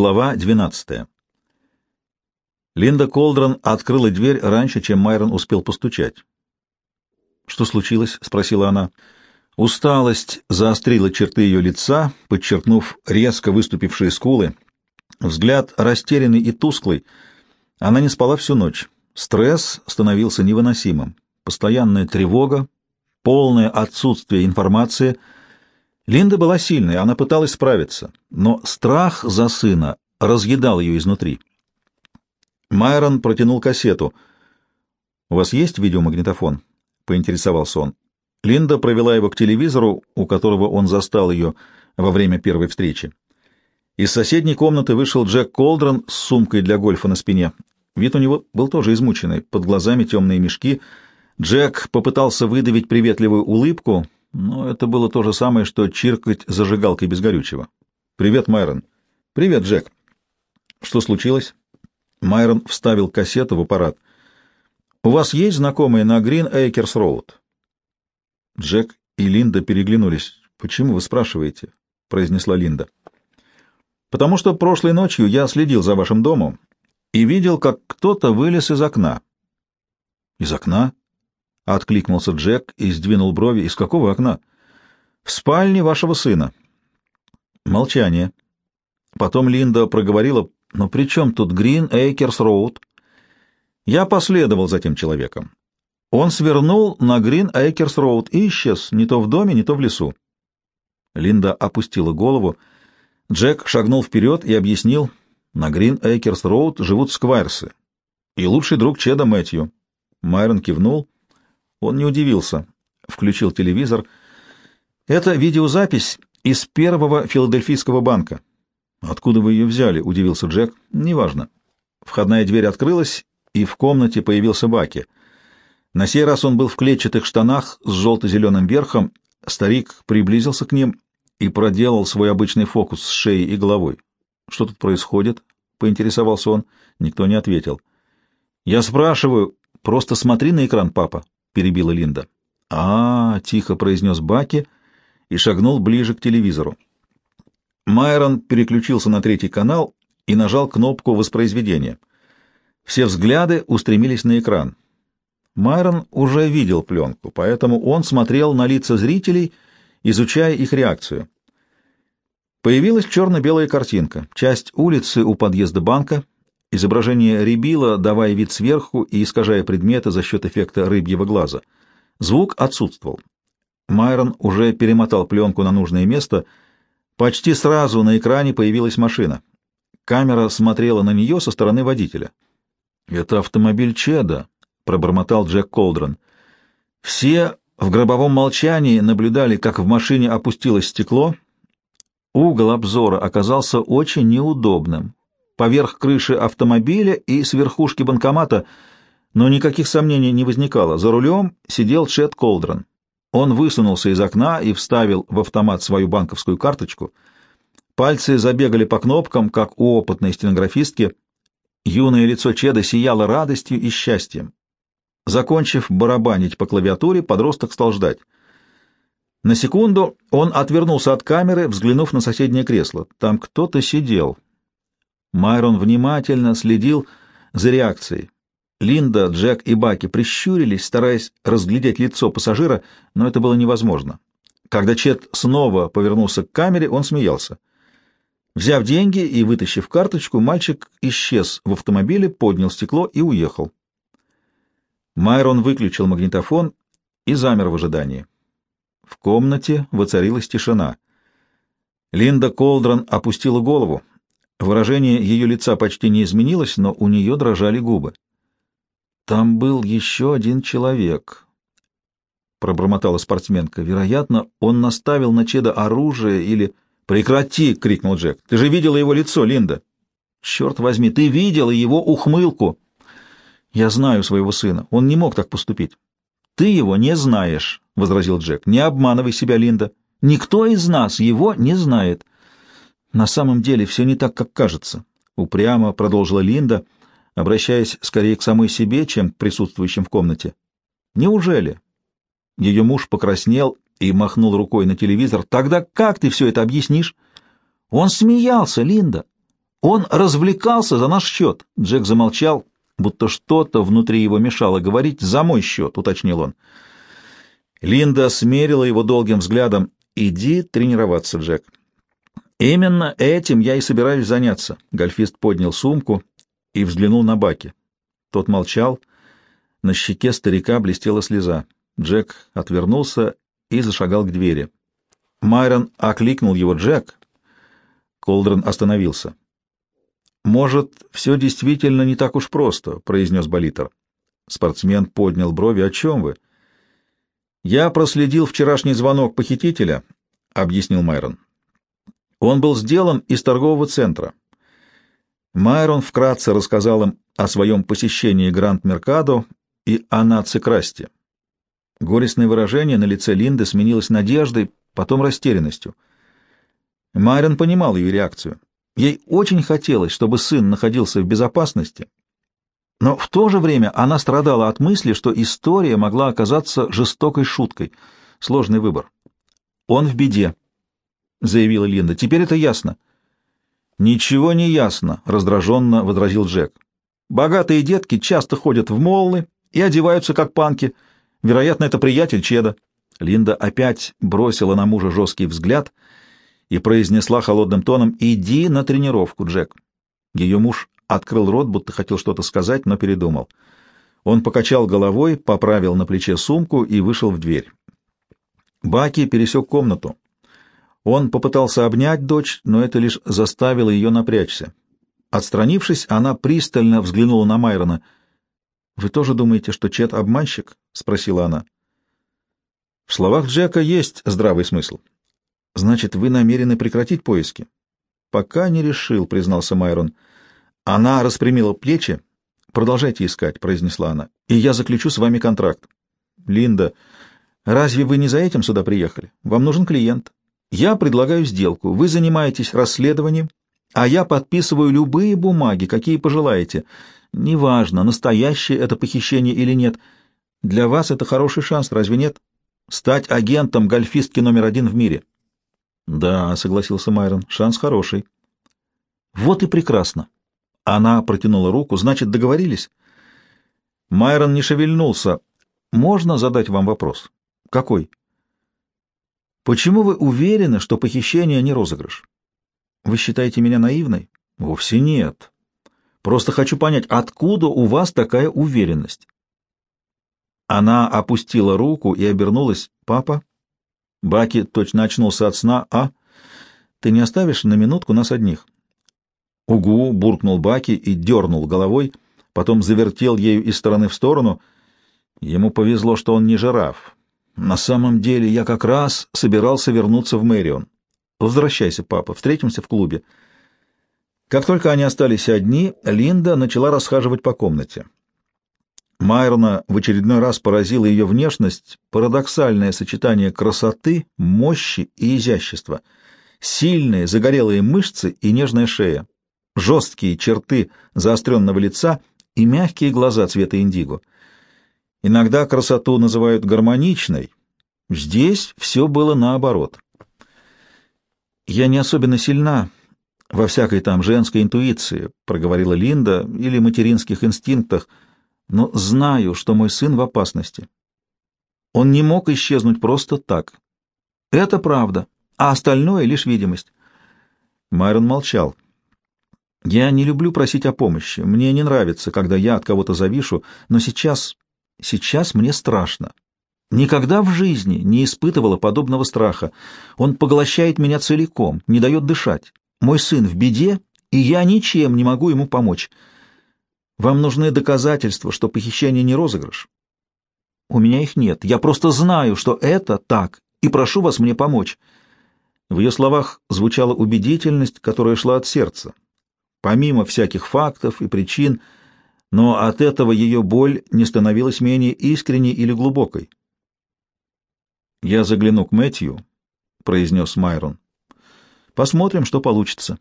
Глава 12. Линда Колдрон открыла дверь раньше, чем Майрон успел постучать. «Что случилось?» — спросила она. Усталость заострила черты ее лица, подчеркнув резко выступившие скулы. Взгляд растерянный и тусклый. Она не спала всю ночь. Стресс становился невыносимым. Постоянная тревога, полное отсутствие информации — Линда была сильной, она пыталась справиться, но страх за сына разъедал ее изнутри. Майрон протянул кассету. «У вас есть видеомагнитофон?» — поинтересовался он. Линда провела его к телевизору, у которого он застал ее во время первой встречи. Из соседней комнаты вышел Джек Колдрон с сумкой для гольфа на спине. Вид у него был тоже измученный, под глазами темные мешки. Джек попытался выдавить приветливую улыбку — но это было то же самое, что чиркать зажигалкой без горючего. «Привет, Майрон». «Привет, Джек». «Что случилось?» Майрон вставил кассету в аппарат. «У вас есть знакомые на Грин Эйкерс Роуд?» Джек и Линда переглянулись. «Почему вы спрашиваете?» — произнесла Линда. «Потому что прошлой ночью я следил за вашим домом и видел, как кто-то вылез из окна». «Из окна?» — откликнулся Джек и сдвинул брови. «Из какого окна?» «В спальне вашего сына». Молчание. Потом Линда проговорила, «Но при чем тут Грин Эйкерс Роуд?» Я последовал за тем человеком. Он свернул на Грин Эйкерс Роуд и исчез, не то в доме, не то в лесу. Линда опустила голову. Джек шагнул вперед и объяснил, на Грин Эйкерс Роуд живут сквайрсы и лучший друг Чеда Мэтью. Майрон кивнул — он не удивился. Включил телевизор. Это видеозапись из первого филадельфийского банка. Откуда вы ее взяли? Удивился Джек. Неважно. Входная дверь открылась, и в комнате появился Баки. На сей раз он был в клетчатых штанах с желто-зеленым верхом. Старик приблизился к ним и проделал свой обычный фокус с шеей и головой. «Что тут происходит?» — поинтересовался он. Никто не ответил. «Я спрашиваю, просто смотри на экран, папа», — перебила Линда. а, -а, -а тихо произнес Баки и шагнул ближе к телевизору. Майрон переключился на третий канал и нажал кнопку воспроизведения. Все взгляды устремились на экран. Майрон уже видел пленку, поэтому он смотрел на лица зрителей, изучая их реакцию. Появилась черно-белая картинка. Часть улицы у подъезда банка, Изображение рябило, давая вид сверху и искажая предметы за счет эффекта рыбьего глаза. Звук отсутствовал. Майрон уже перемотал пленку на нужное место. Почти сразу на экране появилась машина. Камера смотрела на нее со стороны водителя. «Это автомобиль Чеда», — пробормотал Джек Колдрон. Все в гробовом молчании наблюдали, как в машине опустилось стекло. Угол обзора оказался очень неудобным поверх крыши автомобиля и с верхушки банкомата, но никаких сомнений не возникало. За рулем сидел Чет Колдрон. Он высунулся из окна и вставил в автомат свою банковскую карточку. Пальцы забегали по кнопкам, как у опытной стенографистки. Юное лицо Чеда сияло радостью и счастьем. Закончив барабанить по клавиатуре, подросток стал ждать. На секунду он отвернулся от камеры, взглянув на соседнее кресло. Там кто-то сидел. Майрон внимательно следил за реакцией. Линда, Джек и Баки прищурились, стараясь разглядеть лицо пассажира, но это было невозможно. Когда Чет снова повернулся к камере, он смеялся. Взяв деньги и вытащив карточку, мальчик исчез в автомобиле, поднял стекло и уехал. Майрон выключил магнитофон и замер в ожидании. В комнате воцарилась тишина. Линда Колдрон опустила голову. Выражение ее лица почти не изменилось, но у нее дрожали губы. «Там был еще один человек», — пробормотала спортсменка. «Вероятно, он наставил на Чеда оружие или...» «Прекрати!» — крикнул Джек. «Ты же видела его лицо, Линда!» «Черт возьми, ты видела его ухмылку!» «Я знаю своего сына. Он не мог так поступить». «Ты его не знаешь», — возразил Джек. «Не обманывай себя, Линда. Никто из нас его не знает». На самом деле все не так, как кажется, упрямо продолжила Линда, обращаясь скорее к самой себе, чем к присутствующим в комнате. Неужели? Ее муж покраснел и махнул рукой на телевизор. Тогда как ты все это объяснишь? Он смеялся, Линда. Он развлекался за наш счет. Джек замолчал, будто что-то внутри его мешало говорить. «За мой счет», — уточнил он. Линда смерила его долгим взглядом. «Иди тренироваться, Джек». «Именно этим я и собираюсь заняться». Гольфист поднял сумку и взглянул на Баки. Тот молчал. На щеке старика блестела слеза. Джек отвернулся и зашагал к двери. Майрон окликнул его «Джек». Колдрон остановился. «Может, все действительно не так уж просто», — произнес Болитер. Спортсмен поднял брови. «О чем вы?» «Я проследил вчерашний звонок похитителя», — объяснил Майрон. «Он был сделан из торгового центра». Майрон вкратце рассказал им о своем посещении Гранд-Меркадо и о наци-красте. Горестное выражение на лице Линды сменилось надеждой, потом растерянностью. Майрон понимал ее реакцию. Ей очень хотелось, чтобы сын находился в безопасности, но в то же время она страдала от мысли, что история могла оказаться жестокой шуткой. Сложный выбор. «Он в беде», — заявила Линда. «Теперь это ясно». «Ничего не ясно», — раздраженно возразил Джек. «Богатые детки часто ходят в моллы и одеваются как панки. Вероятно, это приятель Чеда». Линда опять бросила на мужа жесткий взгляд и произнесла холодным тоном «Иди на тренировку, Джек». Ее муж открыл рот, будто хотел что-то сказать, но передумал. Он покачал головой, поправил на плече сумку и вышел в дверь. Баки пересек комнату. Он попытался обнять дочь, но это лишь заставило ее напрячься. Отстранившись, она пристально взглянула на Майрона. «Вы тоже думаете, что Чет обманщик?» — спросила она. В словах Джека есть здравый смысл. «Значит, вы намерены прекратить поиски?» «Пока не решил», — признался Майрон. Она распрямила плечи. «Продолжайте искать», — произнесла она, — «и я заключу с вами контракт». «Линда, разве вы не за этим сюда приехали? Вам нужен клиент. Я предлагаю сделку. Вы занимаетесь расследованием, а я подписываю любые бумаги, какие пожелаете. Неважно, настоящее это похищение или нет. Для вас это хороший шанс, разве нет? Стать агентом гольфистки номер один в мире». «Да», — согласился Майрон, — «шанс хороший». «Вот и прекрасно. Она протянула руку. «Значит, договорились?» Майрон не шевельнулся. «Можно задать вам вопрос?» «Какой?» «Почему вы уверены, что похищение не розыгрыш? Вы считаете меня наивной?» «Вовсе нет. Просто хочу понять, откуда у вас такая уверенность?» Она опустила руку и обернулась. «Папа?» Баки точно очнулся от сна. «А? Ты не оставишь на минутку нас одних?» «Угу!» — буркнул Баки и дернул головой, потом завертел ею из стороны в сторону. Ему повезло, что он не жираф. На самом деле я как раз собирался вернуться в Мэрион. Возвращайся, папа, встретимся в клубе. Как только они остались одни, Линда начала расхаживать по комнате. Майрона в очередной раз поразила ее внешность, парадоксальное сочетание красоты, мощи и изящества, сильные загорелые мышцы и нежная шея жесткие черты заостренного лица и мягкие глаза цвета индиго. Иногда красоту называют гармоничной. Здесь все было наоборот. «Я не особенно сильна во всякой там женской интуиции», — проговорила Линда, — «или материнских инстинктах, но знаю, что мой сын в опасности. Он не мог исчезнуть просто так. Это правда, а остальное — лишь видимость». Майрон молчал. Я не люблю просить о помощи. Мне не нравится, когда я от кого-то завишу, но сейчас... сейчас мне страшно. Никогда в жизни не испытывала подобного страха. Он поглощает меня целиком, не дает дышать. Мой сын в беде, и я ничем не могу ему помочь. Вам нужны доказательства, что похищение не розыгрыш? У меня их нет. Я просто знаю, что это так, и прошу вас мне помочь. В ее словах звучала убедительность, которая шла от сердца помимо всяких фактов и причин, но от этого ее боль не становилась менее искренней или глубокой. «Я загляну к Мэтью», — произнес Майрон. «Посмотрим, что получится».